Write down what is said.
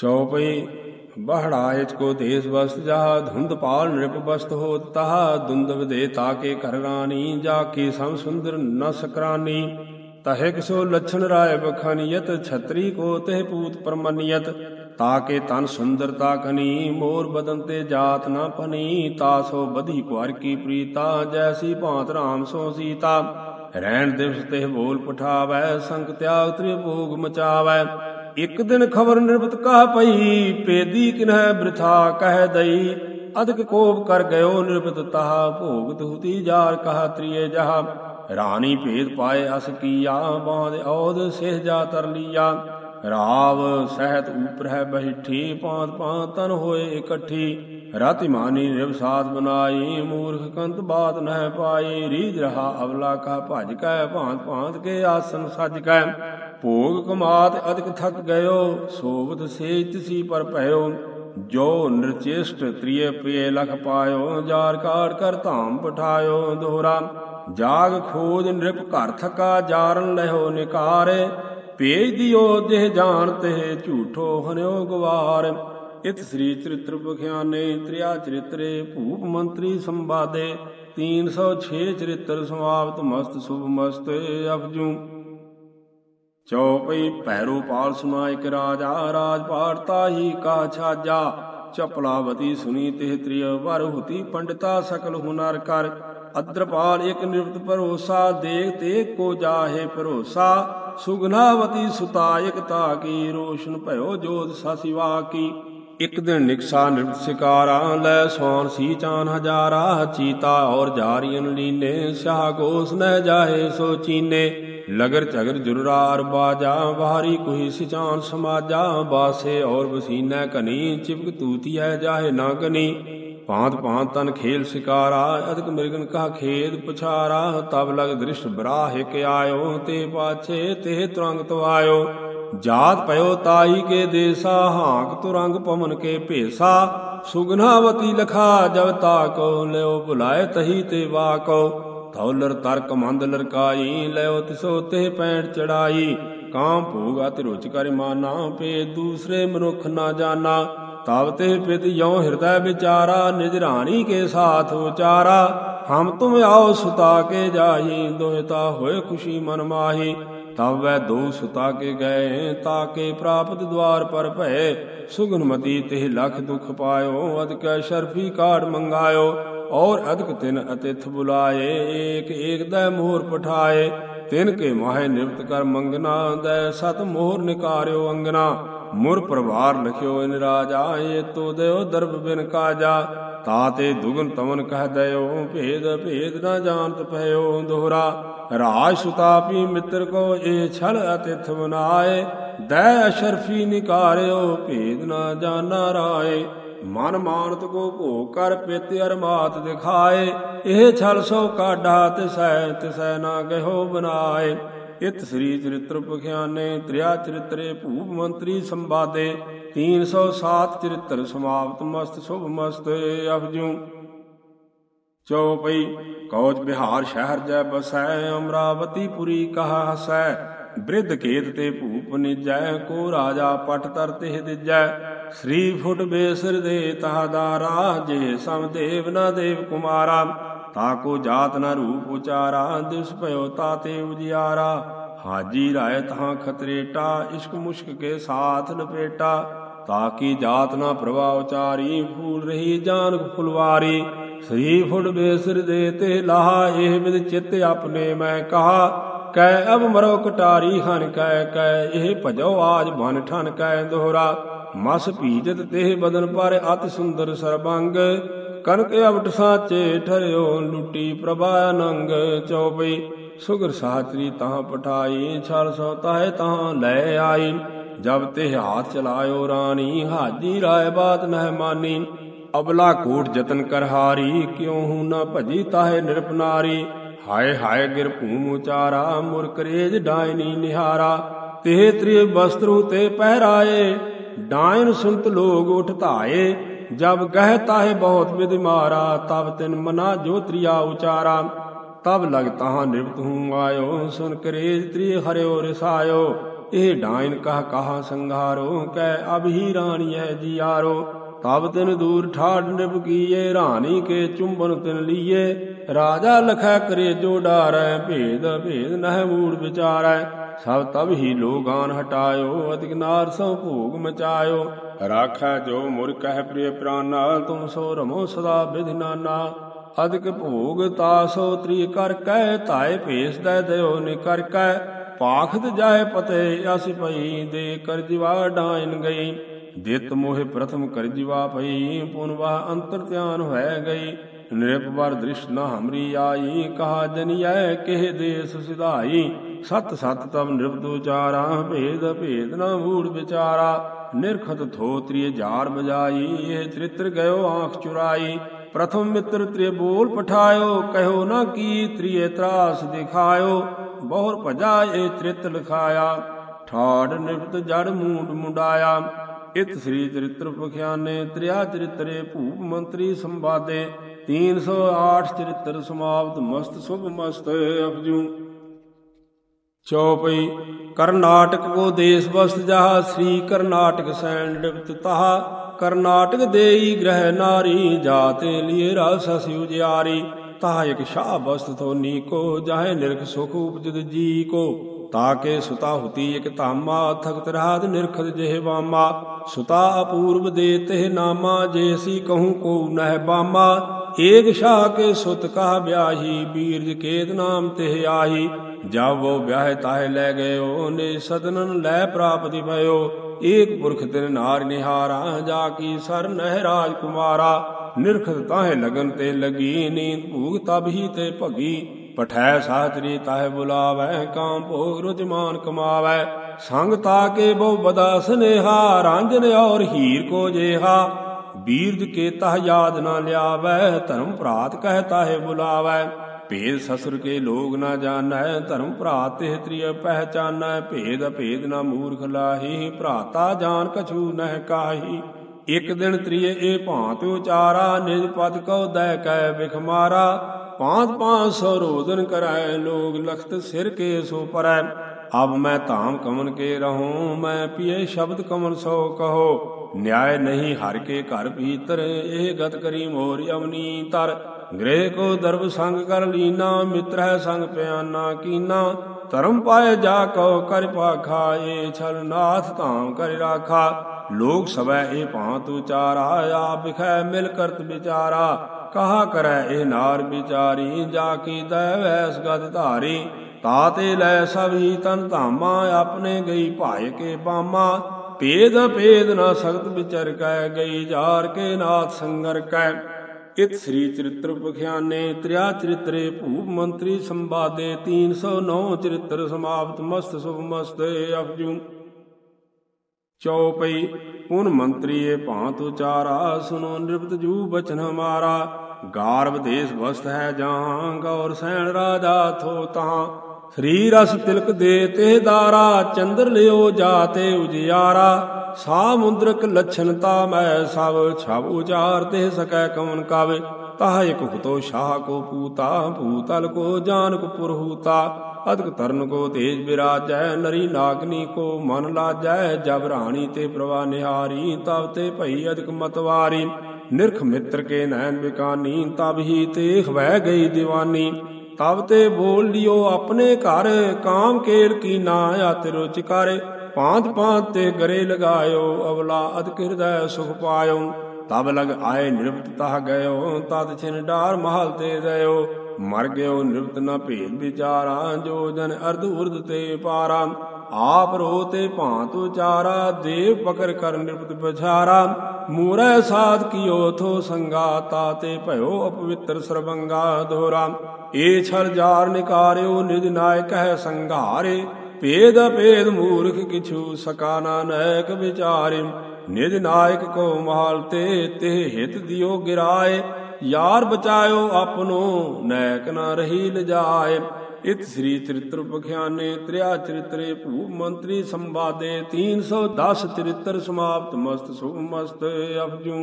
ਚੌਪਈ ਬਹੜਾਇਚ ਕੋ ਦੇਸ ਬਸਤ ਜਹਾ, ਧੁੰਦ ਪਾਲ ਨਿਰਪ ਬਸਤ ਹੋ ਤਹਾ, ਦੁੰਦ ਵਿਦੇ ਤਾਕੇ ਘਰ ਰਾਣੀ, ਜਾ ਕੀ ਸਮ ਸੁੰਦਰ ਨ ਸਕਰਾਨੀ ਤਹਿ ਕਿਸੋ ਲਛਣ ਰਾਏ ਬਖਨੀਯਤ ਛਤਰੀ ਕੋ ਤਹਿ ਪੂਤ ਪਰਮਨੀਯਤ ਤਾਕੇ ਤਨ ਸੁੰਦਰਤਾ ਕਨੀ, ਮੋਰ ਬਦਨ ਤੇ ਜਾਤ ਨ ਪਨੀ। ਤਾਸੋ ਬਧੀ ਕੁਾਰ ਕੀ ਪ੍ਰੀਤਾ, ਜੈਸੀ ਭਾਂਤ ਰਾਮ ਸੋ ਸੀਤਾ। ਰਹਿਣ ਦਿਵਸ ਤੇ ਬੋਲ ਪਠਾਵੈ, ਸੰਗ ਤਿਆਗ ਤ੍ਰਿ ਮਚਾਵੈ। ਇਕ ਦਿਨ ਖਬਰ ਨਿਰਭਤ ਕਹ ਪਈ ਪੇਦੀ ਕਿਨਹਿ ਬ੍ਰਿਥਾ ਕਹਿ ਦਈ। ਅਦਕ ਕੋਪ ਕਰ ਗਇਓ ਨਿਰਭਤ ਤਾਹ ਭੋਗ ਤੁਤੀ ਜਾਰ ਕਹਾ ਤ੍ਰਿਏ ਜਹਾ। ਰਾਣੀ ਭੇਦ ਪਾਏ ਅਸ ਕੀਆ, ਬਾਂਦ ਔਦ ਸਿਹ ਜਾ ਤਰ ਲੀਆ। ਰਾਵ ਸਹਿਤ ਉਪਰ ਹੈ ਬੈਠੀ ਪਾਂਤ ਪਾਂਤ ਤਨ ਹੋਏ ਇਕੱਠੀ। ਰਾਤਿ ਮਾਨੀ ਨਿਰਭ ਨਿਰਵਸਾਦ ਬਨਾਈ, ਮੂਰਖ ਕੰਤ ਬਾਤ ਨਹਿ ਪਾਈ ਰੀਜ ਰਹਾ ਅਵਲਾ ਕਾ ਭਜ ਕੈ, ਭਾਂਤ ਭਾਂਤ ਕੇ ਆਸਨ ਸਜ ਕੈ। ਭੋਗ ਕਮਾਤ ਅਦਿਕ ਥਕ ਗਇਓ, ਸੋਵਤ ਸੇਜ ਤਿਸੀ ਪਰ ਭਇਓ। ਜੋ ਨਿਰਚੇਸ਼ਟ ਤ੍ਰਿਏ ਪੇ ਲਖ ਪਾਇਓ, ਜਾਰ ਕਾੜ ਕਰ ਧਾਮ ਪਠਾਇਓ ਦੋਹਰਾ। ਜਾਗ ਖੋਜ ਨਿਰਪ ਘਰ ਥਕਾ, ਜਾਰਨ ਲਹਿਓ ਨਿਕਾਰੇ। ਭੇਜ ਦਿਓ ਜਿਹ ਜਾਣ ਤੇ ਝੂਠੋ ਹਨਿਓ ਗਵਾਰ। ਇਤ ਸ੍ਰੀ ਚਰਿਤ੍ਰ ਬਖਿਆਨੇ ਤ੍ਰਿਆ ਚਰਿਤਰੇ, ਭੂਪ ਮੰਤਰੀ ਸੰਵਾਦੇ 306 ਚਰਿਤ੍ਰ ਸਮਾਪਤ, ਮਸਤ ਸੁਭ ਮਸਤ ਅਪਜੂ। ਚੌਪਈ ਭੈਰੋ ਪਾਲ ਸੁਨਾ ਇਕ ਰਾਜਾ ਰਾਜ ਪਾੜਤਾ ਹੀ ਕਾ ਛਾਜਾ। ਚਪਲਾਵਤੀ ਸੁਨੀ ਤਿਹ ਤ੍ਰਿਯ, ਵਰ ਹੁਤੀ ਪੰਡਤਾ ਸਕਲ ਹੁਨਰ ਕਰ। ਅਦਰਪਾਲ ਇਕ ਨਿਰਵਤ ਭਰੋਸਾ, ਦੇਖ ਤੇ ਕੋ ਜਾਹੇ ਭਰੋਸਾ। ਸੁਗਨਾਵਤੀ ਸੁਤਾ ਤਾ ਕੀ ਰੋਸ਼ਨ ਭਇਓ ਜੋਤ ਸਸਿਵਾ ਕੀ ਇਕ ਦਿਨ ਨਿਕਸਾ ਨਿਰਵਤ ਸਿਕਾਰਾ ਲੈ ਸੋਨ ਸੀ ਚਾਨ ਹਜ਼ਾਰਾ, ਚੀਤਾ ਔਰ ਜਾਰੀਨ ਲੀਨੇ ਸ਼ਾਹ ਗੋਸ ਨ ਜਾਏ ਸੋ ਚੀਨੇ। ਲਗਰ ਝਗਰ ਜੁਰਾਰ ਬਾਜਾ ਬਾਹਰੀ ਕੋਈ ਸਿਚਾਨ ਸਮਾਜਾ, ਬਾਸੇ ਔਰ ਵਸੀਨੈ ਕਨੀ ਚਿਪਕ ਤੂਤੀਐ ਜਾਹੇ ਨਾ ਕਨੀ। ਭਾਂਤ ਭਾਂਤ ਤਨ ਖੇਲ ਸਿਕਾਰਾ, ਅਦਕ ਮਿਰਗਨ ਕਾ ਖੇਦ ਪੁਛਾਰਾ, ਤਬ ਲਗ ਦ੍ਰਿਸ਼ ਬਰਾਹ ਇਕ ਆਇਓ ਤੇ ਪਾਛੇ ਤੇ ਤੁਰੰਗ ਤਵਾਇਓ। ਜਾਤ ਪਇਓ ਤਾਈ ਕੇ ਦੇਸਾ, ਹਾਂਕ ਤੁਰੰਗ ਪਵਨ ਕੇ ਭੇਸਾ। ਸੁਗਨਾਵਤੀ ਲਖਾ, ਜਬ ਤਾਕੋ ਲਿਓ ਭੁਲਾਏ ਤਹੀ ਤੇ ਵਾਕੋ। ਧੌਲਰ ਤਰਕ ਮੰਦ ਲਰਕਾਈ, ਲਿਓ ਤਿਸੋ ਤੇ ਪੈਂਟ ਚੜਾਈ। ਕਾਮ ਭੋਗ ਅਤਿ ਰੁਚ ਕਰ ਮਾਨਾ, ਪੇ ਦੂਸਰੇ ਮਨੁਖ ਨਾ ਜਾਣਾ ਤਬ ਤੇ ਪਿਤ ਯੋ ਹਿਰਦੈ ਵਿਚਾਰਾ, ਨਿਜ ਰਾਣੀ ਕੇ ਸਾਥ ਉਚਾਰਾ। ਹਮ ਤੁਮ ਆਓ ਸੁਤਾ ਕੇ ਜਾਹੀ ਦੋਹਿਤਾ ਹੋਏ ਖੁਸ਼ੀ ਮਨ ਮਾਹੀ। ਤਬ ਵੈ ਦੋ ਸੁਤਾ ਕੇ ਗਏ, ਤਾਕੇ ਪ੍ਰਾਪਤ ਦਵਾਰ ਪਰ ਭਏ। ਸੁਗਨਮਤੀ ਤਿਹ ਲਖ ਦੁਖ ਪਾਇਓ ਅਦਕ ਸ਼ਰਫੀ ਕਾੜ ਮੰਗਾਇਓ। ਔਰ ਅਦਕ ਤਿਨ ਅਤਿਥ ਬੁਲਾਏ, ਏਕ ਏਕ ਦੈ ਮੋਹਰ ਪਠਾਏ। ਤਿਨ ਕੇ ਮਾਹੇ ਨਿਵਤ ਕਰ ਮੰਗਨਾ ਦੈ ਸਤ ਮੋਹਰ ਨਿਕਾਰਿਓ ਅੰਗਨਾ ਮੁਰ ਪਰਵਾਰ ਲਖਿਓ ਇਨ ਰਾਜਾ ਏ ਤੋ ਦੇਉ ਦਰਬ ਬਿਨ ਕਾਜਾ। ਤਾਤੇ ਦੁਗਨ ਤਮਨ ਕਹਿ ਦਇਓ, ਭੇਦ ਭੇਦ ਨਾ ਜਾਣਤ ਭਇਓ ਦੋਹਰਾ। ਰਾਜ ਸੁਤਾਪੀ ਮਿੱਤਰ ਕੋ ਏ ਛਲ ਅਤਿਥ ਬਨਾਏ ਦੈ ਅਸ਼ਰਫੀ ਨਿਕਾਰਿਓ, ਭੇਦ ਨਾ ਜਾਣਾ ਰਾਏ। ਮਨ ਮਾਨਤ ਕੋ ਭੋਗ ਕਰ ਪਿਤ ਅਰਮਾਤ ਦਿਖਾਏ, ਇਹ ਛਲ ਸੋ ਕਾਢਾ ਤਿਸੈ ਤਿਸੈ ਨਾ ਗਹਿਓ ਬਨਾਏ। ਇਤ ਸ੍ਰੀ ਚਰਿਤ੍ਰ ਪਖਿਆਨੇ, ਤ੍ਰਿਆ ਚਰਿਤਰੇ, ਭੂਪ ਮੰਤਰੀ ਸੰਵਾਦੇ 307 ਚਰਿਤ੍ਰ ਸਮਾਪਤ ਮਸਤ, ਸੁਭ ਮਸਤ ਅਪਜੂ ਚੌਪਈ ਕੌਚ ਬਿਹਾਰ ਸ਼ਹਿਰ ਜੈ ਬਸੈ, ਅਮਰਾਵਤੀ ਪੁਰੀ ਕਹਾ ਹਸੈ। ਬ੍ਰਿਧ ਕੇਤ ਤੇ ਭੂਪ ਨਿਜੈ, ਕੋ ਰਾਜਾ ਪਟ ਤਰ ਤਿਹ ਦਿਜੈ। ਸ੍ਰੀ ਫੁਟ ਬੇਸਰ ਦੇ ਤਹਦਾਰਾ ਜੇ ਸਮ ਦੇਵ ਨਾ ਦੇਵ ਕੁਮਾਰਾ। ਤਾਕੋ ਜਾਤ ਨ ਰੂਪ ਉਚਾਰਾ ਦਿਸ ਭਇਓ ਤਾਤੇ ਉਜਿਆਰਾ। ਹਾਜੀ ਰਾਏ ਤਹਾਂ ਖਤਰੇਟਾ, ਇਸ਼ਕ ਮੁਸ਼ਕ ਕੇ ਸਾਥ ਲਪੇਟਾ। ਤਾਕੀ ਜਾਤ ਨਾ ਪ੍ਰਭਾ ਉਚਾਰੀ ਫੂਲ ਰਹੀ ਜਾਨ ਫੁਲਵਾਰੀ। ਸ੍ਰੀ ਫੁੱਟ ਬੇਸਰ ਦੇ ਤੇ ਲਾਹਾ, ਇਹ ਵਿਦ ਚਿੱਤ ਆਪਣੇ ਮੈਂ ਕਹਾ। ਕੈ ਅਬ ਮਰੋ ਕਟਾਰੀ ਹਨ ਕੈ ਕੈ ਇਹ ਭਜੋ ਆਜ ਬਨ ਠਨ ਕੈ ਦੋਹਰਾ। ਮਸ ਭੀਜਤ ਤੇ ਬਦਨ ਪਰ ਅਤ ਸੁੰਦਰ ਸਰਬੰਗ। ਕਨਕ ਅਵਟ ਸਾਚੇ ਠਰਿਓ, ਲੁੱਟੀ ਪ੍ਰਭਾ ਅਨੰਗ ਚੌਪਈ। ਸੁਗਰ ਸਾਤਰੀ ਤਾਂ ਪਠਾਈ, ਛਲ ਸੋ ਤਾਏ ਤਾਂ ਲੈ ਆਈ। ਜਬ ਤੇ ਹਾਥ ਚਲਾਇਓ ਰਾਣੀ, ਹਾਜੀ ਰਾਏ ਬਾਤ ਮਹਿਮਾਨੀ ਅਬਲਾ ਕੋਟ ਜਤਨ ਕਰਹਾਰੀ ਕਿਉ ਹੂ ਨਾ ਭਜੀ ਤਾਹੇ ਨਿਰਪਨਾਰੀ ਹਾਏ ਹਾਏ ਗਿਰ ਭੂਮ ਉਚਾਰਾ ਮੁਰ ਕਰੇਜ ਡਾਇਨੀ ਨਿਹਾਰਾ। ਤੇ ਤ੍ਰਿ ਬਸਤਰੂ ਤੇ ਪਹਿਰਾਏ, ਡਾਇਨ ਸੁਨਤ ਲੋਗ ਉਠ ਧਾਏ ਜਬ ਕਹਿ ਤਾਹੇ ਬਹੁਤ ਵਿਦ ਮਾਰਾ, ਤਬ ਤਿਨ ਮਨਾ ਜੋ ਤ੍ਰਿਆ ਉਚਾਰਾ। ਤਬ ਲਗ ਤਹਾਂ ਨਿਰਵਤ ਹੂੰ ਆਇਓ, ਸੁਨ ਕਰੇਜ ਤ੍ਰਿ ਹਰਿਓ ਰਸਾਇਓ। ਇਹ ਡਾਇਨ ਕਹ ਕਹਾ ਸੰਘਾਰੋ ਕੈ ਅਬ ਹੀ ਰਾਣੀਐ ਜਿਆਰੋ। ਤਬ ਤਿਨ ਦੂਰ ਠਾੜ ਨਿਭ ਕੀਏ, ਰਾਣੀ ਕੇ ਚੁੰਬਨ ਤਿਨ ਲੀਏ। ਰਾਜਾ ਲਖੈ ਕਰੇ ਜੋ ਡਾਰੈ, ਭੇਦ ਭੇਦ ਨਹਿ ਮੂੜ ਵਿਚਾਰੈ। ਸਭ ਤਬ ਹੀ ਲੋਗਾਨ ਹਟਾਇਓ ਅਤਿਕ ਨਾਰ ਸੋ ਭੋਗ ਮਚਾਇਓ। ਰਾਖੈ ਜੋ ਮੁਰ ਕਹਿ ਪ੍ਰਿਯ ਪ੍ਰਾਨਾ, ਤੁਮ ਸੋ ਰਮੋ ਸਦਾ ਵਿਧਿ ਅਦਿਕ ਭੋਗ ਤਾਸੋ ਤ੍ਰੀ ਕਰ ਕਹਿ ਧਾਇ ਭੇਸ ਦੈ ਦਇਓ ਨਿ ਕਰ ਕਹਿ ਪਾਖਤ ਜਾਏ ਪਤੇ, ਅਸ ਪਈ ਦੇ ਕਰ ਜਿਵਾ ਡਾਇਨ ਗਈ। ਦਿਤ ਮੋਹਿ ਪ੍ਰਥਮ ਕਰ ਜਿਵਾ ਪਈ ਪੁਨਵਾ ਅੰਤਰ ਧਿਆਨ ਹੋਇ ਗਈ। ਨਿਰਪ ਵਰ ਦ੍ਰਿਸ਼ ਨਾ ਹਮਰੀ ਆਈ, ਕਹਾ ਜਨਿਐ, ਕਿਹ ਦੇਸ ਸਿਧਾਈ। ਸਤ ਸਤ ਤਬ ਨਿਰਪਤ ਉਚਾਰਾ ਭੇਦ ਭੇਦ ਨਾ ਮੂੜ ਵਿਚਾਰਾ। ਨਿਰਖਤ ਥੋ ਤ੍ਰਿਯ ਜਾਰ ਬਜਾਈ, ਇਹ ਚਰਿਤ੍ਰ ਗਇਓ ਆਂਖ ਚੁਰਾਈ। ਪ੍ਰਥਮ ਮਿੱਤਰ ਤ੍ਰਿਯ ਬੋਲ ਪਠਾਇਓ, ਕਹਿਓ ਨਾ ਕੀ ਤ੍ਰਿਯ ਤਰਾਸ ਦਿਖਾਇਓ। ਬਹੁਰ ਭਜਾ ਇਹ ਚਰਿਤ ਲਿਖਾਇਆ, ਠਾੜ ਨਿਰਪਤ ਜੜ ਮੂਡ ਮੁੰਡਾਇਆ। ਇਤ ਸ੍ਰੀ ਚਰਿਤ੍ਰ ਪਖਿਆਨੇ, ਤ੍ਰਿਆ ਚਰਿਤਰੇ ਭੂਪ ਮੰਤਰੀ ਸੰਵਾਦੇ। 308 ਚਰਿਤ੍ਰ ਸਮਾਪਤ, ਮਸਤ ਸੁਭ ਮਸਤ ਅਪਜੂ। ਚੌਪਈ, ਕਰਨਾਟਕ ਕੋ ਦੇਸ ਬਸਤ ਜਹਾ, ਸ੍ਰੀ ਕਰਨਾਟਕ ਸੈਨ ਡਿਪਤ ਤਹਾ। ਕਰਨਾਟਕ ਦੇਈ ਗ੍ਰਹਿ ਨਾਰੀ, ਜਾਤੇ ਲਿਏ ਰਸ ਸਿ ਉਜਿਆਰੀ। ਤਾ ਇਕ ਸ਼ਾਹ ਬਸਤ ਥੋ ਨੀਕੋ ਜਾਹੇ ਨਿਰਖ ਸੁਖ ਉਪਜਿਤ ਜੀ ਕੋ। ਤਾਕੇ ਸੁਤਾ ਹੁਤੀ ਇਕ ਧਾਮਾ, ਥਕਤ ਰਾਤ ਨਿਰਖਤ ਜਿਹੇ ਵਾਮਾ। ਸੁਤਾ ਅਪੂਰਵ ਦੇ ਤਿਹ ਨਾਮਾ ਜੇਸੀ ਕਹੂੰ ਕੋ ਨਹਿ ਬਾਮਾ। ਏਕ ਸ਼ਾਹ ਕੇ ਸੁਤ ਕਾ ਵਿਆਹੀ, ਬੀਰਜ ਕੇਤ ਨਾਮ ਤਿਹ ਆਹੀ। ਜਬ ਉਹ ਵਿਆਹ ਤਾਹੇ ਲੈ ਗਇਓ ਨੇ ਸਦਨਨ ਲੈ ਪ੍ਰਾਪਤੀ ਭਇਓ। ਏਕ ਪੁਰਖ ਤਿਨ ਨਾਰ ਨਿਹਾਰਾ, ਜਾ ਕੀ ਸਰ ਨਹਿ ਰਾਜ ਕੁਮਾਰਾ ਨਿਰਖਤ ਤਾਹੇ ਲਗਨ ਤੇ ਲਗੀ, ਨੀਂਦ ਭੂਗ ਤਬ ਹੀ ਤੇ ਭਗੀ। ਪਠੈ ਸਾਤਰੀ ਤਾਹੇ ਬੁਲਾਵੈ, ਕਾਮ ਭੋਗ ਰੁਜਮਾਨ ਕਮਾਵੈ। ਸੰਗ ਤਾਕੇ ਬਹੁ ਬਦਾ ਸਨੇਹਾ, ਰਾਂਝਨ ਔਰ ਹੀਰ ਕੋ ਜੇਹਾ। ਬੀਰਜ ਕੇ ਤਹ ਯਾਦ ਨਾ ਲਿਆਵੈ, ਧਰਮ ਭਰਾਤ ਕਹਿ ਤਾਹੇ ਬੁਲਾਵੈ। ਭੇਦ ਸਸੁਰ ਕੇ ਲੋਗ ਨਾ ਜਾਣੈ, ਧਰਮ ਭਰਾ ਤੇ ਤ੍ਰਿਯ ਪਹਿਚਾਨੈ, ਭੇਦ ਭੇਦ ਨਾ ਮੂਰਖ ਲਾਹੀ ਭਰਾਤਾ ਜਾਣ ਕਛੂ ਨਹਿ ਕਾਹੀ। ਇਕ ਦਿਨ ਤ੍ਰਿਯ ਇਹ ਭਾਂਤ ਉਚਾਰਾ, ਨਿਜ ਪਦ ਕਉ ਦੈ ਕੈ ਵਿਖ ਮਾਰਾ। ਪਾਂਤ ਸੋ ਰੋਦਨ ਕਰਾਏ ਲੋਗ ਲਖਤ ਸਿਰ ਕੇ ਸੋ ਪਰੈ। ਅਬ ਮੈਂ ਧਾਮ ਕਮਨ ਕੇ ਰਹੂੰ, ਮੈਂ ਪੀਏ ਸ਼ਬਦ ਕਮਨ ਸੋ ਕਹੋ। ਨਿਆਏ ਨਹੀਂ ਹਰ ਕੇ ਘਰ ਭੀਤਰ, ਇਹ ਗਤ ਕਰੀ ਮੋਰ ਅਮਨੀ ਤਰ। ਗ੍ਰਹਿ ਕੋ ਦਰਬ ਸੰਗ ਕਰ ਲੀਨਾ, ਮਿੱਤਰ ਹੈ ਸੰਗ ਪਿਆਨਾ ਕੀਨਾ। ਧਰਮ ਪਾਏ ਜਾ ਕਉ ਕਰ ਪਾਖਾ, ਏ ਛਲ ਨਾਥ ਧਾਮ ਕਰ ਰਾਖਾ। ਲੋਕ ਸਵੈ ਇਹ ਭਾਂਤ ਉਚਾਰਾ ਆਪ ਵਿਖੈ ਮਿਲ ਕਰਤ ਵਿਚਾਰਾ। ਕਹਾ ਕਰੈ ਇਹ ਨਾਰ ਵਿਚਾਰੀ, ਜਾ ਕੀ ਦੈ ਵੈਸ ਗਦ ਧਾਰੀ। ਤਾਤੇ ਲੈ ਸਭ ਹੀ ਤਨ ਧਾਮਾ, ਆਪਣੇ ਗਈ ਭਾਇ ਕੇ ਪਾਮਾ ਭੇਦ ਭੇਦ ਨਾ ਸਖਤ ਵਿਚਰ ਕੈ, ਗਈ ਜਾਰ ਕੇ ਨਾਥ ਸੰਗਰ ਕੈ। ਇਤ ਸ੍ਰੀ ਚਰਿਤ੍ਰ ਪਖਿਆਨੇ, ਤ੍ਰਿਆ ਚਰਿਤਰੇ ਭੂਪ ਮੰਤਰੀ ਸੰਵਾਦੇ 309 ਚਰਿਤ੍ਰ ਸਮਾਪਤ, ਮਸਤ ਸੁਭ ਮਸਤ ਅਪਜੂ ਚੌਪਈ ਪੁਨ ਮੰਤਰੀਏ ਭਾਂਤ ਉਚਾਰਾ ਸੁਨੋ ਨਿਰਪਤ ਜੂ ਬਚਨ ਹਮਾਰਾ। ਗਾਰਵ ਦੇਸ ਵਸਤ ਹੈ ਜਹਾਂ ਗੌਰ ਸੈਣ ਰਾਜਾ ਥੋ ਤਾਂ। ਸ੍ਰੀ ਰਸ ਤਿਲਕ ਦੇ ਤੇ ਦਾਰਾ, ਚੰਦਰ ਲਿਓ ਜਾਤੇ ਉਜਿਆਰਾ। ਸਾ ਮੁੰਦਰਕ ਲਛਨਤਾ ਮੈਂ ਸਭ ਛਬ ਉਚਾਰ ਤੇ ਸਕੈ ਕਮਨ ਕਾਵੇ। ਤਾਹ ਇਕ ਹੁਤੋ ਸ਼ਾਹ ਕੋ ਪੂਤਾ, ਭੂਤਲ ਕੋ ਜਾਨਕ ਪੁਰਹੂਤਾ। ਅਦਕ ਤਰਨ ਕੋ ਤੇਜ ਬਿਰਾਜੈ, ਨਰੀ ਨਾਗਨੀ ਕੋ ਮਨ ਲਾਜੈ। ਜਬ ਰਾਣੀ ਤੇ ਪ੍ਰਵਾ ਨਿਹਾਰੀ, ਤਬ ਤੇ ਭਈ ਅਦਕ ਮਤਵਾਰੀ। ਨਿਰਖ ਮਿੱਤਰ ਕੇ ਨੈਣ ਬਿਕਾਨੀ, ਤਬ ਹੀ ਤੇ ਵਹਿ ਗਈ ਦੀਵਾਨੀ। ਤਬ ਤੇ ਬੋਲ ਲਿਓ ਆਪਣੇ ਘਰ, ਕਾਮ ਕੇਲ ਕੀ ਨਾ ਆਤਿ ਰੁਚ ਕਰ। ਪਾਂਤ ਪਾਂਤ ਤੇ ਗਰੇ ਲਗਾਇਓ, ਅਵਲਾ ਅਦਕ ਹਿਰਦੈ ਸੁਖ ਪਾਇਓ। ਤਬ ਲਗ ਆਏ ਨਿਰਪਤ ਤਹ ਗਇਓ, ਤਦ ਛਿਨ ਡਾਰ ਮਹਲ ਤੇ ਦਇਓ ਮਰ ਗਿਓ ਨਿਰਪਤ ਨ ਭੇਦ ਵਿਚਾਰਾ, ਜੋ ਜਨ ਅਰਧ ਉਰਧ ਤੇ ਪਾਰਾ। ਆਪ ਰੋ ਤੇ ਭਾਂਤ ਉਚਾਰਾ, ਦੇਵ ਪਕਰ ਕਰ ਨਿਰਪਤ ਪਛਾਰਾ। ਮੂਰੈ ਸਾਧ ਕੀਓ ਥੋ ਸੰਗਾ ਤੇ ਭਇਓ ਅਪਵਿੱਤਰ ਸਰਬੰਗਾ ਦੋਰਾ। ਏ ਛਲ ਜਾਰ ਨਿਕਾਰਿਓ, ਨਿਜ ਨਾਇਕ ਹੈ ਸੰਘਾਰੇ। ਭੇਦ ਭੇਦ ਮੂਰਖ ਕਿਛੂ, ਸਕਾ ਨਾ ਨੈਕ ਵਿਚਾਰਿ ਨਿਜ ਨਾਇਕ ਕੋ ਮਹਾਲ ਤੇ ਤੇ ਹਿਤ ਦਿਓ ਗਿਰਾਏ। ਯਾਰ ਬਚਾਇਓ ਆਪਨੋ, ਨੈਕ ਨਾ ਰਹੀ ਲਜਾਏ ਇਤ ਸ੍ਰੀ ਚਰਿਤ੍ਰ ਪਖਿਆਨੇ, ਤ੍ਰਿਆ ਚਰਿਤਰੇ, ਭੂ ਮੰਤਰੀ ਸੰਵਾਦੇ 310 ਚਰਿਤ੍ਰ ਸਮਾਪਤ, ਮਸਤ ਸੁਭ ਮਸਤ ਅਪਜੂ